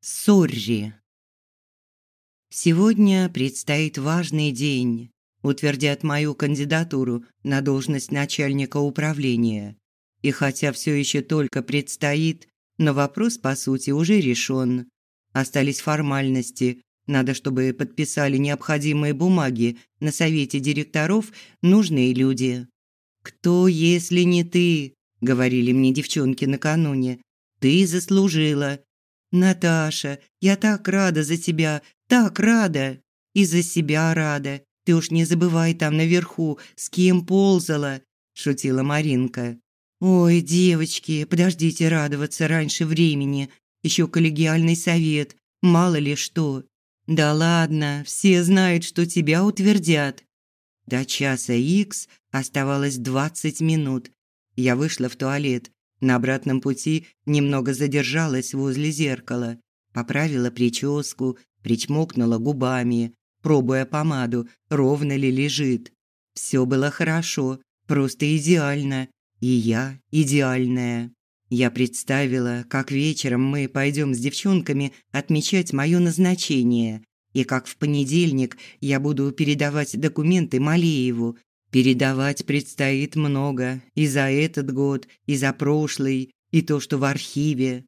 Сорри. Сегодня предстоит важный день. Утвердят мою кандидатуру на должность начальника управления. И хотя все еще только предстоит, но вопрос, по сути, уже решен. Остались формальности. Надо, чтобы подписали необходимые бумаги на совете директоров нужные люди. «Кто, если не ты?» – говорили мне девчонки накануне. «Ты заслужила. «Наташа, я так рада за тебя, так рада! И за себя рада. Ты уж не забывай там наверху, с кем ползала!» – шутила Маринка. «Ой, девочки, подождите радоваться раньше времени. Еще коллегиальный совет, мало ли что. Да ладно, все знают, что тебя утвердят». До часа икс оставалось двадцать минут. Я вышла в туалет, на обратном пути немного задержалась возле зеркала, поправила прическу, причмокнула губами, пробуя помаду, ровно ли лежит. Все было хорошо, просто идеально, и я идеальная. Я представила, как вечером мы пойдем с девчонками отмечать мое назначение, и как в понедельник я буду передавать документы Малееву, Передавать предстоит много и за этот год, и за прошлый, и то, что в архиве.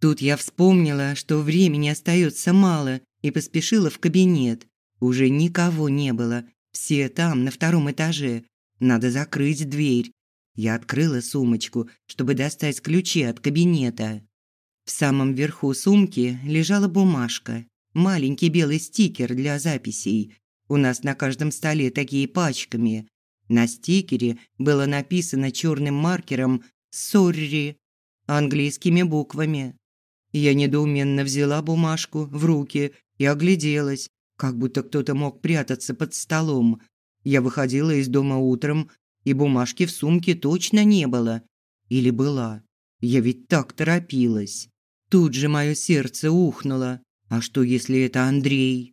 Тут я вспомнила, что времени остается мало, и поспешила в кабинет. Уже никого не было, все там, на втором этаже. Надо закрыть дверь. Я открыла сумочку, чтобы достать ключи от кабинета. В самом верху сумки лежала бумажка, маленький белый стикер для записей. У нас на каждом столе такие пачками. На стикере было написано черным маркером «Сорри» английскими буквами. Я недоуменно взяла бумажку в руки и огляделась, как будто кто-то мог прятаться под столом. Я выходила из дома утром, и бумажки в сумке точно не было. Или была. Я ведь так торопилась. Тут же мое сердце ухнуло. А что, если это Андрей?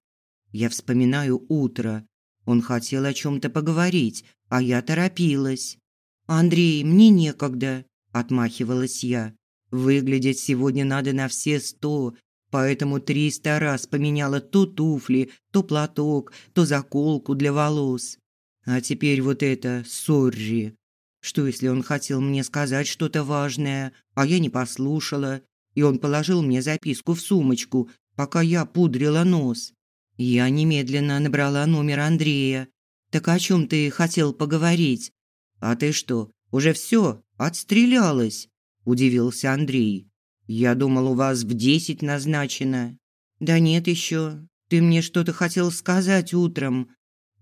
Я вспоминаю утро. Он хотел о чем-то поговорить, а я торопилась. «Андрей, мне некогда», – отмахивалась я. «Выглядеть сегодня надо на все сто, поэтому триста раз поменяла то туфли, то платок, то заколку для волос. А теперь вот это «сорри». Что, если он хотел мне сказать что-то важное, а я не послушала, и он положил мне записку в сумочку, пока я пудрила нос? Я немедленно набрала номер Андрея, «Так о чем ты хотел поговорить?» «А ты что, уже все, отстрелялась?» – удивился Андрей. «Я думал, у вас в десять назначено». «Да нет еще. Ты мне что-то хотел сказать утром».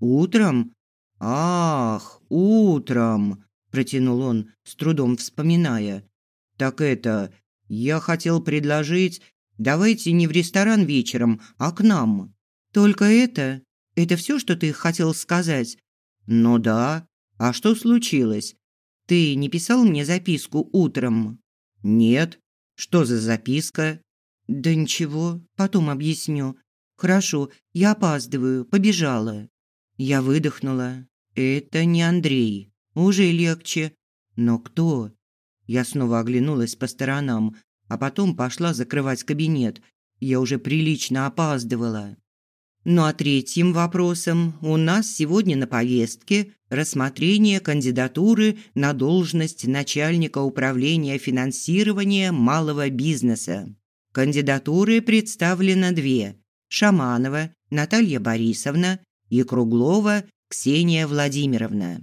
«Утром? Ах, утром!» – протянул он, с трудом вспоминая. «Так это, я хотел предложить, давайте не в ресторан вечером, а к нам». «Только это?» Это все, что ты хотел сказать? Ну да. А что случилось? Ты не писал мне записку утром? Нет. Что за записка? Да ничего, потом объясню. Хорошо, я опаздываю, побежала. Я выдохнула. Это не Андрей. Уже легче. Но кто? Я снова оглянулась по сторонам, а потом пошла закрывать кабинет. Я уже прилично опаздывала. Ну а третьим вопросом у нас сегодня на повестке рассмотрение кандидатуры на должность начальника управления финансирования малого бизнеса. Кандидатуры представлено две – Шаманова Наталья Борисовна и Круглова Ксения Владимировна.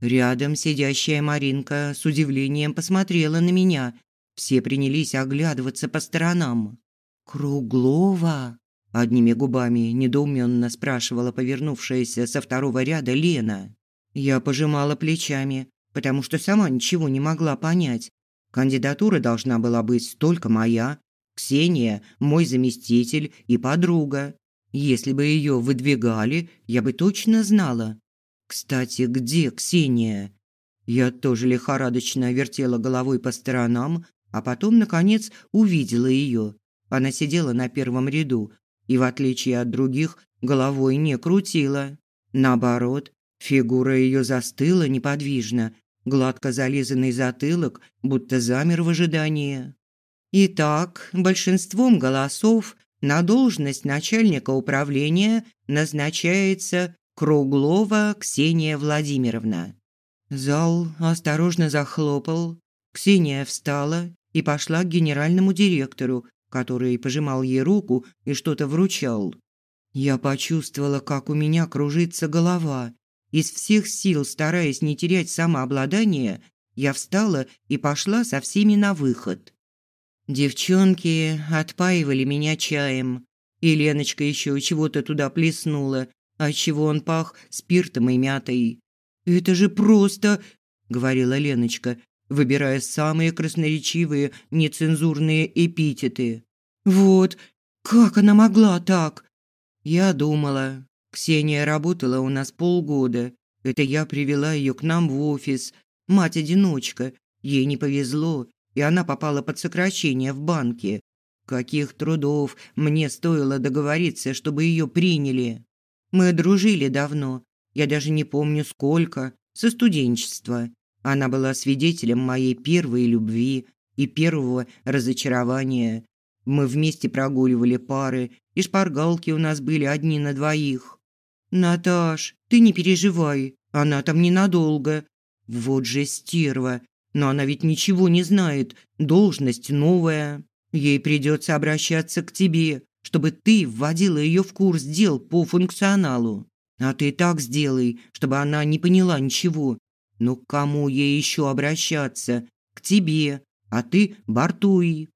Рядом сидящая Маринка с удивлением посмотрела на меня. Все принялись оглядываться по сторонам. «Круглова?» Одними губами недоуменно спрашивала повернувшаяся со второго ряда Лена. Я пожимала плечами, потому что сама ничего не могла понять. Кандидатура должна была быть только моя. Ксения – мой заместитель и подруга. Если бы ее выдвигали, я бы точно знала. Кстати, где Ксения? Я тоже лихорадочно вертела головой по сторонам, а потом, наконец, увидела ее. Она сидела на первом ряду, и, в отличие от других, головой не крутила. Наоборот, фигура ее застыла неподвижно, гладко зализанный затылок, будто замер в ожидании. Итак, большинством голосов на должность начальника управления назначается Круглова Ксения Владимировна. Зал осторожно захлопал. Ксения встала и пошла к генеральному директору, который пожимал ей руку и что-то вручал. Я почувствовала, как у меня кружится голова. Из всех сил, стараясь не терять самообладание, я встала и пошла со всеми на выход. Девчонки отпаивали меня чаем, и Леночка еще чего-то туда плеснула, отчего он пах спиртом и мятой. «Это же просто...» – говорила Леночка, выбирая самые красноречивые нецензурные эпитеты. «Вот, как она могла так?» Я думала. Ксения работала у нас полгода. Это я привела ее к нам в офис. Мать-одиночка. Ей не повезло, и она попала под сокращение в банке. Каких трудов мне стоило договориться, чтобы ее приняли. Мы дружили давно, я даже не помню сколько, со студенчества. Она была свидетелем моей первой любви и первого разочарования. Мы вместе прогуливали пары, и шпаргалки у нас были одни на двоих. «Наташ, ты не переживай, она там ненадолго. Вот же стерва, но она ведь ничего не знает, должность новая. Ей придется обращаться к тебе, чтобы ты вводила ее в курс дел по функционалу. А ты так сделай, чтобы она не поняла ничего. Ну к кому ей еще обращаться? К тебе, а ты бортуй.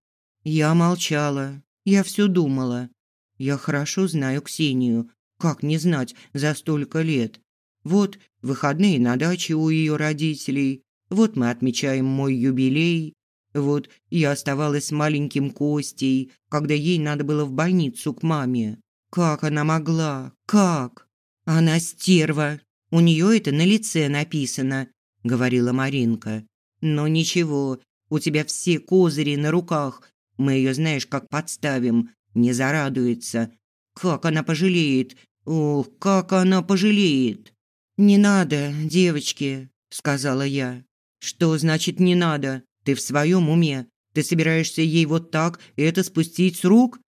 Я молчала. Я все думала. Я хорошо знаю Ксению. Как не знать за столько лет? Вот выходные на даче у ее родителей. Вот мы отмечаем мой юбилей. Вот я оставалась с маленьким Костей, когда ей надо было в больницу к маме. Как она могла? Как? Она стерва. У нее это на лице написано, говорила Маринка. Но ничего, у тебя все козыри на руках. Мы ее, знаешь, как подставим, не зарадуется. Как она пожалеет? Ох, как она пожалеет. Не надо, девочки, сказала я. Что значит не надо? Ты в своем уме? Ты собираешься ей вот так это спустить с рук?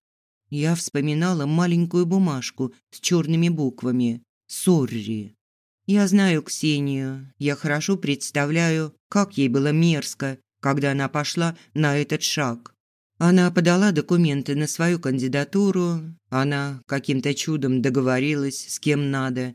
Я вспоминала маленькую бумажку с черными буквами. Сорри. Я знаю Ксению. Я хорошо представляю, как ей было мерзко, когда она пошла на этот шаг. Она подала документы на свою кандидатуру. Она каким-то чудом договорилась с кем надо.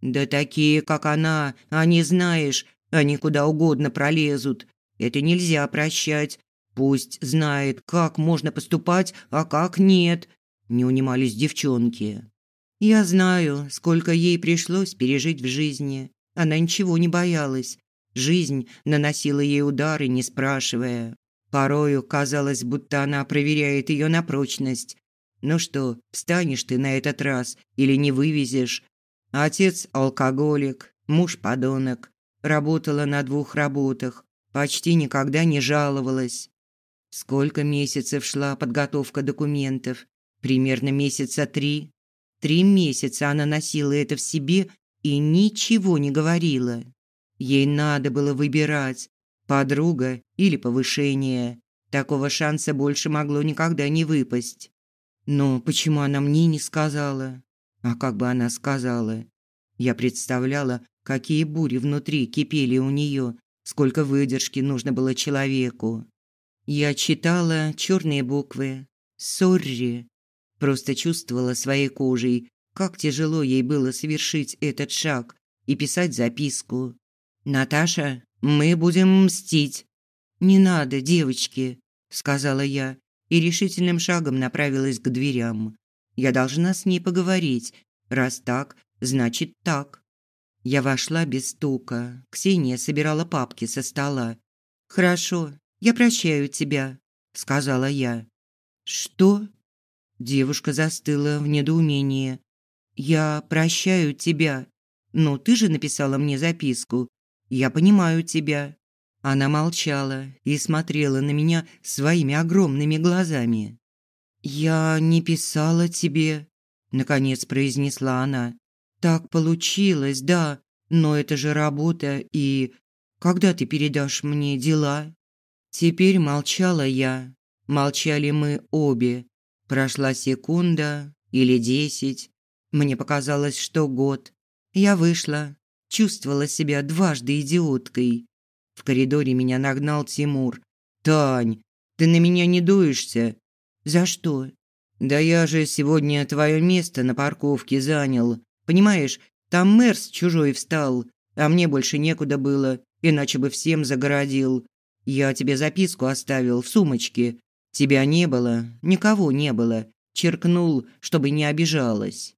Да такие, как она, они, знаешь, они куда угодно пролезут. Это нельзя прощать. Пусть знает, как можно поступать, а как нет. Не унимались девчонки. Я знаю, сколько ей пришлось пережить в жизни. Она ничего не боялась. Жизнь наносила ей удары, не спрашивая. Порою казалось, будто она проверяет ее на прочность. Ну что, встанешь ты на этот раз или не вывезешь? Отец алкоголик, муж подонок. Работала на двух работах почти никогда не жаловалась. Сколько месяцев шла подготовка документов? Примерно месяца три. Три месяца она носила это в себе и ничего не говорила. Ей надо было выбирать, подруга или повышение. Такого шанса больше могло никогда не выпасть. Но почему она мне не сказала? А как бы она сказала? Я представляла, какие бури внутри кипели у нее, сколько выдержки нужно было человеку. Я читала черные буквы «Сорри». Просто чувствовала своей кожей, как тяжело ей было совершить этот шаг и писать записку. «Наташа, мы будем мстить». «Не надо, девочки», – сказала я и решительным шагом направилась к дверям. «Я должна с ней поговорить. Раз так, значит так». Я вошла без стука. Ксения собирала папки со стола. «Хорошо, я прощаю тебя», – сказала я. «Что?» Девушка застыла в недоумении. «Я прощаю тебя. Но ты же написала мне записку. Я понимаю тебя». Она молчала и смотрела на меня своими огромными глазами. «Я не писала тебе», – наконец произнесла она. Так получилось, да, но это же работа и... Когда ты передашь мне дела? Теперь молчала я. Молчали мы обе. Прошла секунда или десять. Мне показалось, что год. Я вышла, чувствовала себя дважды идиоткой. В коридоре меня нагнал Тимур. «Тань, ты на меня не дуешься?» «За что?» «Да я же сегодня твое место на парковке занял. Понимаешь, там мэр чужой встал, а мне больше некуда было, иначе бы всем загородил. Я тебе записку оставил в сумочке. Тебя не было, никого не было. Черкнул, чтобы не обижалась».